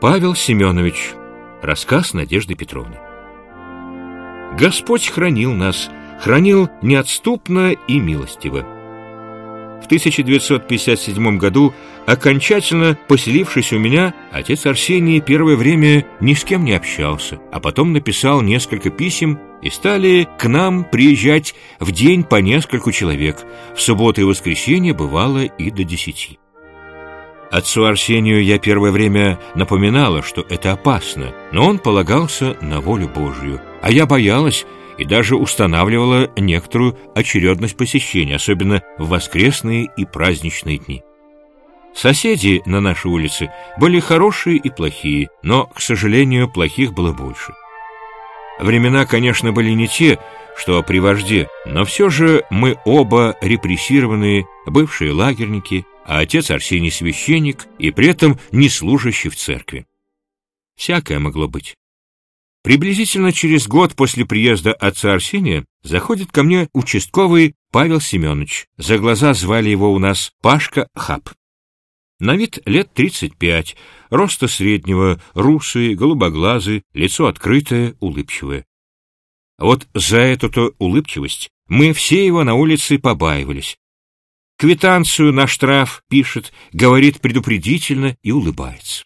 Павел Семенович. Рассказ Надежды Петровны. Господь хранил нас, хранил неотступно и милостиво. В 1957 году, окончательно поселившись у меня, отец Арсений первое время ни с кем не общался, а потом написал несколько писем, и стали к нам приезжать в день по нескольку человек. В субботу и воскресенье бывало и до десяти. Отцу Арсению я первое время напоминала, что это опасно, но он полагался на волю Божью, а я боялась и даже устанавливала некоторую очередность посещения, особенно в воскресные и праздничные дни. Соседи на нашей улице были хорошие и плохие, но, к сожалению, плохих было больше. Времена, конечно, были не те, что при вожде, но все же мы оба репрессированные, бывшие лагерники, а отец Арсений священник и при этом не служащий в церкви. Всякое могло быть. Приблизительно через год после приезда отца Арсения заходит ко мне участковый Павел Семенович. За глаза звали его у нас Пашка Хап. На вид лет тридцать пять, роста среднего, русый, голубоглазый, лицо открытое, улыбчивое. Вот за эту-то улыбчивость мы все его на улице побаивались. Квитанцию на штраф пишет, говорит предупредительно и улыбается.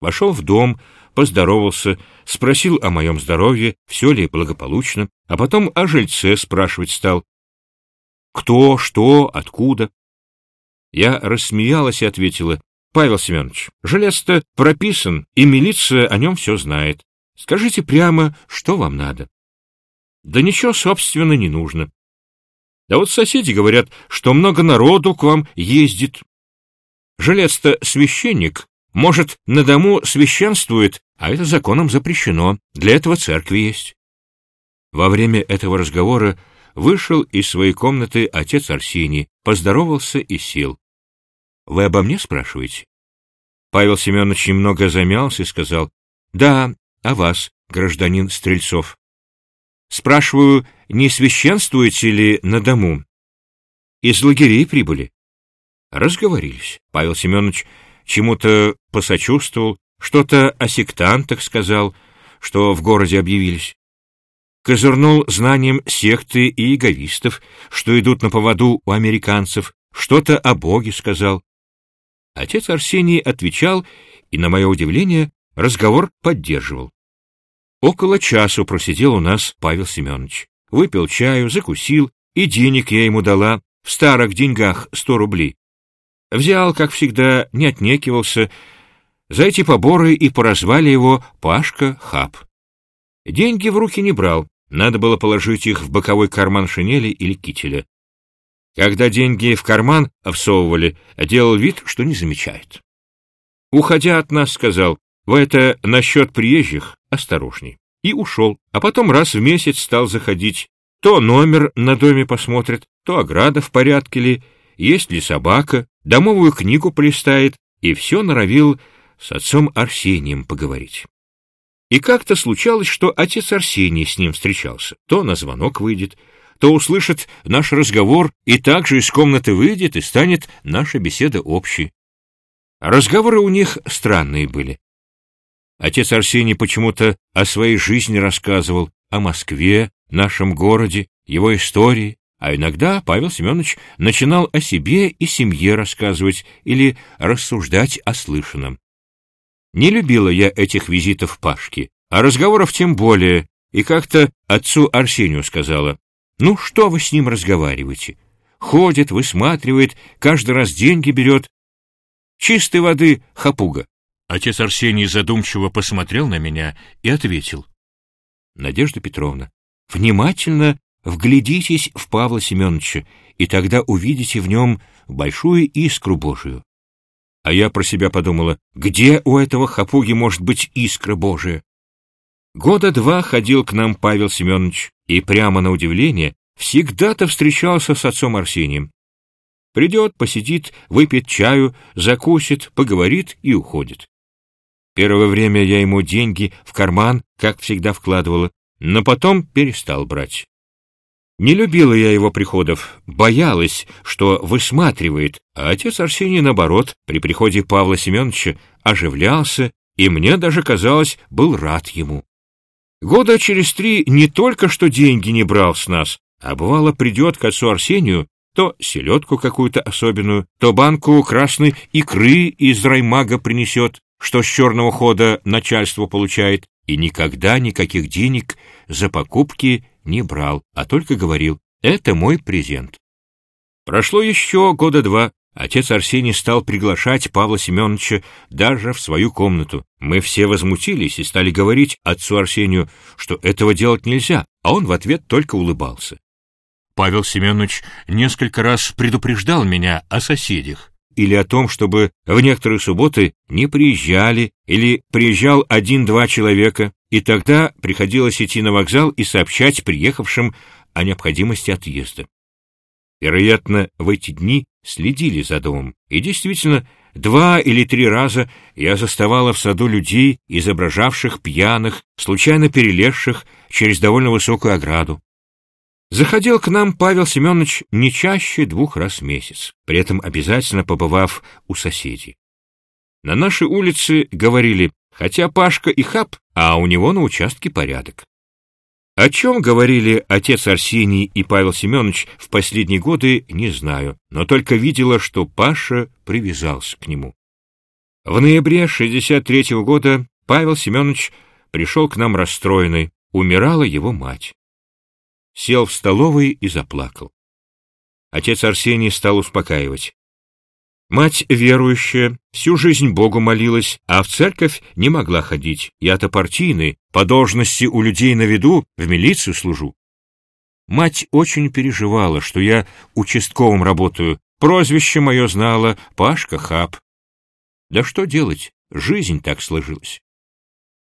Вошел в дом, поздоровался, спросил о моем здоровье, все ли благополучно, а потом о жильце спрашивать стал. Кто, что, откуда? Я рассмеялась и ответила, Павел Семенович, жилец-то прописан, и милиция о нем все знает. Скажите прямо, что вам надо. Да ничего, собственно, не нужно. Да вот соседи говорят, что много народу к вам ездит. Жилец-то священник, может, на дому священствует, а это законом запрещено, для этого церкви есть. Во время этого разговора вышел из своей комнаты отец Арсений, поздоровался и сел. «Вы обо мне спрашиваете?» Павел Семенович немного замялся и сказал, «Да, о вас, гражданин Стрельцов». Спрашиваю, не священствуете ли на дому? Из лагерей прибыли. Разговорились. Павел Семенович чему-то посочувствовал, что-то о сектантах сказал, что в городе объявились. Козырнул знанием секты и эгоистов, что идут на поводу у американцев, что-то о Боге сказал. Отец Арсений отвечал, и, на мое удивление, разговор поддерживал. Около часу просидел у нас Павел Семенович. Выпил чаю, закусил, и денег я ему дала, в старых деньгах сто рублей. Взял, как всегда, не отнекивался. За эти поборы и поразвали его Пашка Хап. Деньги в руки не брал, надо было положить их в боковой карман шинели или кителя. Когда деньги в карман всовывали, делал вид, что не замечает. Уходя от нас, сказал, «Вы это насчет приезжих осторожней» и ушел, а потом раз в месяц стал заходить. То номер на доме посмотрит, то ограда в порядке ли, есть ли собака, домовую книгу полистает, и все норовил с отцом Арсением поговорить. И как-то случалось, что отец Арсений с ним встречался. То на звонок выйдет, то услышит наш разговор и также из комнаты выйдет, и станет наша беседа общей. Разговоры у них странные были. Отец Арсений почему-то о своей жизни рассказывал, о Москве, нашем городе, его истории, а иногда Павел Семенович начинал о себе и семье рассказывать или рассуждать о слышанном. Не любила я этих визитов Пашки, а разговоров тем более, и как-то отцу Арсению сказала, «Ну, что вы с ним разговариваете? Ходит, высматривает, каждый раз деньги берет. Чистой воды хапуга». Отец Арсений задумчиво посмотрел на меня и ответил. Надежда Петровна, внимательно вглядитесь в Павла Семеновича, и тогда увидите в нем большую искру Божию. А я про себя подумала, где у этого хапуги может быть искра Божия? Года два ходил к нам Павел Семенович, и прямо на удивление всегда-то встречался с отцом Арсением. Придет, посидит, выпьет чаю, закусит, поговорит и уходит. Первое время я ему деньги в карман, как всегда, вкладывала, но потом перестал брать. Не любила я его приходов, боялась, что высматривает, а отец Арсений, наоборот, при приходе Павла Семеновича оживлялся и мне даже казалось, был рад ему. Года через три не только что деньги не брал с нас, а бывало придет к отцу Арсению, то селедку какую-то особенную, то банку красной икры из раймага принесет, что с черного хода начальство получает, и никогда никаких денег за покупки не брал, а только говорил «это мой презент». Прошло еще года два. Отец Арсений стал приглашать Павла Семеновича даже в свою комнату. Мы все возмутились и стали говорить отцу Арсению, что этого делать нельзя, а он в ответ только улыбался. Павел Семенович несколько раз предупреждал меня о соседях или о том, чтобы в некоторые субботы не приезжали или приезжал один-два человека, и тогда приходилось идти на вокзал и сообщать приехавшим о необходимости отъезда. Вероятно, в эти дни следили за домом, и действительно, два или три раза я заставала в саду людей, изображавших пьяных, случайно перелезших через довольно высокую ограду. Заходил к нам Павел Семенович не чаще двух раз в месяц, при этом обязательно побывав у соседей. На нашей улице говорили, хотя Пашка и хаб, а у него на участке порядок. О чем говорили отец Арсений и Павел Семенович в последние годы, не знаю, но только видела, что Паша привязался к нему. В ноябре 63 -го года Павел Семенович пришел к нам расстроенный, умирала его мать сел в столовой и заплакал. Отец Арсений стал успокаивать. Мать верующая, всю жизнь Богу молилась, а в церковь не могла ходить. Я-то партийный, по должности у людей на виду, в милицию служу. Мать очень переживала, что я участковым работаю. Прозвище мое знала Пашка Хаб. Да что делать, жизнь так сложилась.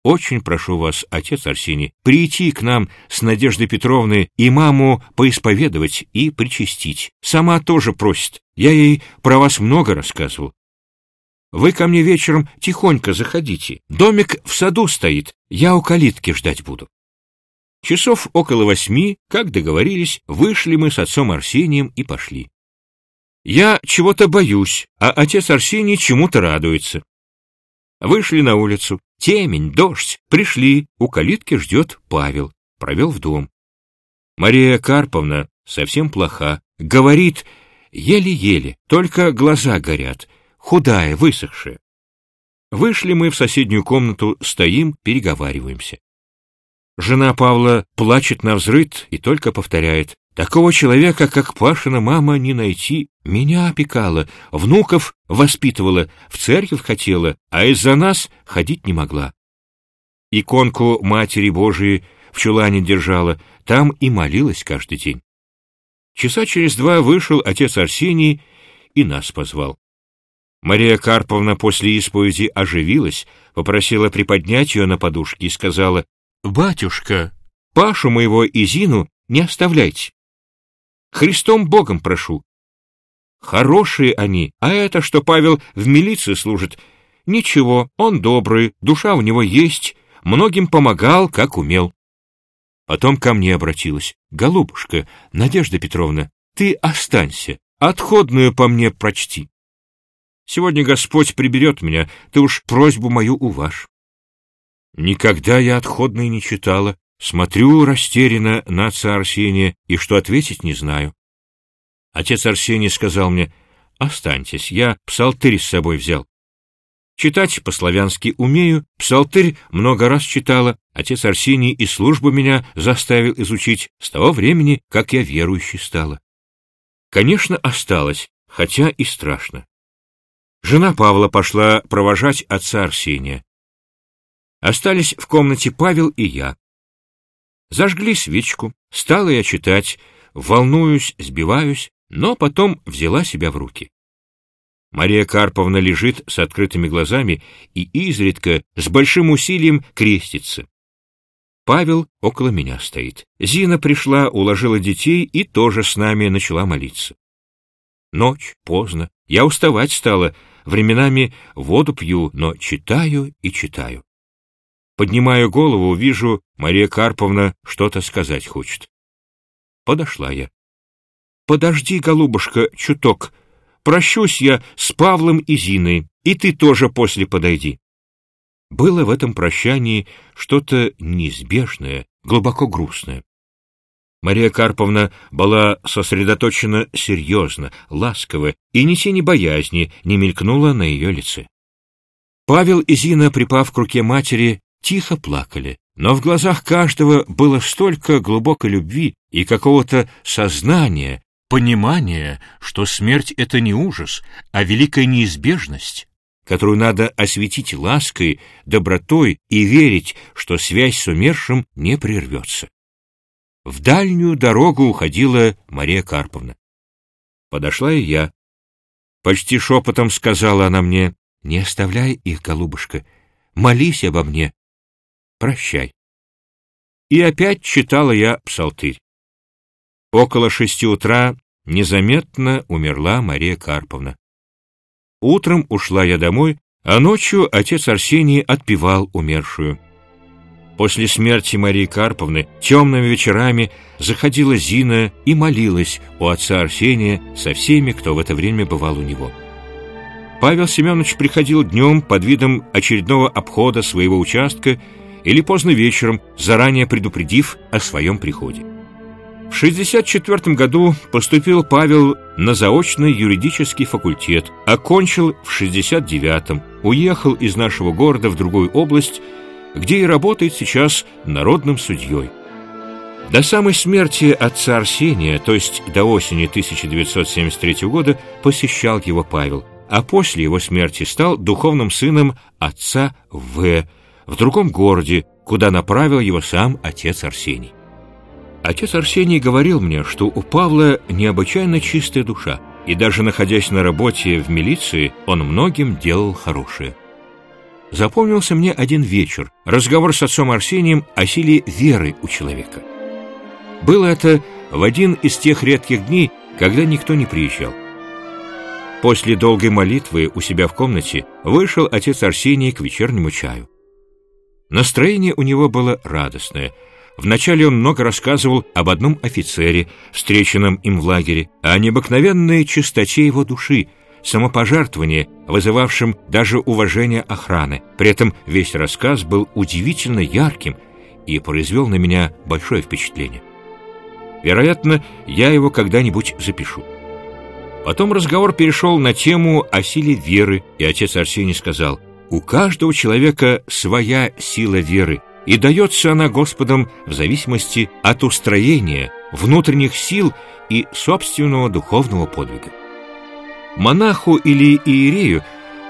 Очень прошу вас, отец Арсений, прийти к нам с Надеждой Петровной и маму поисповедовать и причастить. Сама тоже просит. Я ей про вас много рассказывал. Вы ко мне вечером тихонько заходите. Домик в саду стоит. Я у калитки ждать буду. Часов около восьми, как договорились, вышли мы с отцом Арсением и пошли. Я чего-то боюсь, а отец Арсений чему-то радуется. Вышли на улицу. Темень, дождь. Пришли. У калитки ждет Павел. Провел в дом. Мария Карповна совсем плоха. Говорит, еле-еле, только глаза горят. Худая, высохшая. Вышли мы в соседнюю комнату, стоим, переговариваемся. Жена Павла плачет на взрыд и только повторяет. Такого человека, как Пашина мама, не найти. Меня опекала, внуков воспитывала, в церковь хотела, а из-за нас ходить не могла. Иконку Матери Божией в чулане держала, там и молилась каждый день. Часа через два вышел отец Арсений и нас позвал. Мария Карповна после исповеди оживилась, попросила приподнять ее на подушке и сказала, «Батюшка, Пашу моего и Зину не оставляйте. Христом Богом прошу. Хорошие они, а это, что Павел в милиции служит, ничего, он добрый, душа у него есть, многим помогал, как умел. Потом ко мне обратилась. «Голубушка, Надежда Петровна, ты останься, отходную по мне прочти. Сегодня Господь приберет меня, ты уж просьбу мою уваж». Никогда я отходной не читала, смотрю растерянно на отца Арсения и что ответить не знаю. Отец Арсений сказал мне, «Останьтесь, я псалтырь с собой взял». Читать по-славянски умею, псалтырь много раз читала, отец Арсений и службу меня заставил изучить с того времени, как я верующей стала. Конечно, осталось, хотя и страшно. Жена Павла пошла провожать отца Арсения. Остались в комнате Павел и я. Зажгли свечку, стала я читать, волнуюсь, сбиваюсь, но потом взяла себя в руки. Мария Карповна лежит с открытыми глазами и изредка с большим усилием крестится. Павел около меня стоит. Зина пришла, уложила детей и тоже с нами начала молиться. Ночь, поздно, я уставать стала, временами воду пью, но читаю и читаю. Поднимаю голову, вижу, Мария Карповна что-то сказать хочет. Подошла я. Подожди, голубушка, чуток. Прощусь я с Павлом и Зиной, и ты тоже после подойди. было в этом прощании что-то неизбежное, глубоко грустное. Мария Карповна была сосредоточена серьезно, ласково, и ни тени боязни не мелькнула на ее лице. Павел и Зина, припав к руке матери, тихо плакали, но в глазах каждого было столько глубокой любви и какого-то сознания, понимания, что смерть — это не ужас, а великая неизбежность, которую надо осветить лаской, добротой и верить, что связь с умершим не прервется. В дальнюю дорогу уходила Мария Карповна. Подошла и я. Почти шепотом сказала она мне, «Не оставляй их, голубушка, молись обо мне, прощай». И опять читала я псалтырь. Около шести утра незаметно умерла Мария Карповна. Утром ушла я домой, а ночью отец Арсений отпевал умершую. После смерти Марии Карповны темными вечерами заходила Зина и молилась у отца Арсения со всеми, кто в это время бывал у него. Павел Семенович приходил днем под видом очередного обхода своего участка или поздно вечером, заранее предупредив о своем приходе. В 1964 году поступил Павел на заочный юридический факультет, окончил в 1969 уехал из нашего города в другую область, где и работает сейчас народным судьей. До самой смерти отца Арсения, то есть до осени 1973 года, посещал его Павел, а после его смерти стал духовным сыном отца В. в другом городе, куда направил его сам отец Арсений. Отец Арсений говорил мне, что у Павла необычайно чистая душа, и даже находясь на работе в милиции, он многим делал хорошее. Запомнился мне один вечер, разговор с отцом Арсением о силе веры у человека. Было это в один из тех редких дней, когда никто не приезжал. После долгой молитвы у себя в комнате вышел отец Арсений к вечернему чаю. Настроение у него было радостное – Вначале он много рассказывал об одном офицере, встреченном им в лагере, о необыкновенной чистоте его души, самопожертвовании, вызывавшем даже уважение охраны. При этом весь рассказ был удивительно ярким и произвел на меня большое впечатление. Вероятно, я его когда-нибудь запишу. Потом разговор перешел на тему о силе веры, и отец Арсений сказал, «У каждого человека своя сила веры, и дается она Господом в зависимости от устроения, внутренних сил и собственного духовного подвига. Монаху или иерею,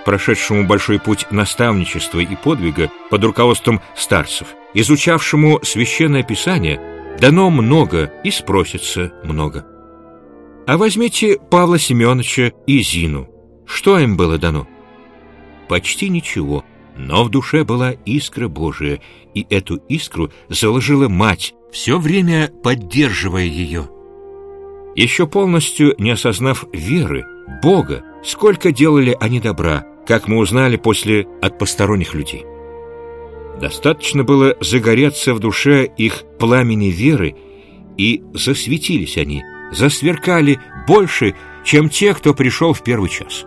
прошедшему большой путь наставничества и подвига под руководством старцев, изучавшему священное писание, дано много и спросится много. А возьмите Павла Семеновича и Зину. Что им было дано? Почти ничего – но в душе была искра Божия, и эту искру заложила мать, все время поддерживая ее. Еще полностью не осознав веры, Бога, сколько делали они добра, как мы узнали после от посторонних людей. Достаточно было загореться в душе их пламени веры, и засветились они, засверкали больше, чем те, кто пришел в первый час.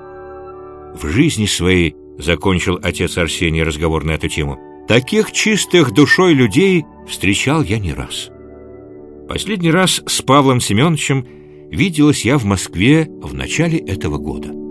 В жизни своей Закончил отец Арсений разговор на эту тему. Таких чистых душой людей встречал я не раз. Последний раз с Павлом Семеновичем виделась я в Москве в начале этого года.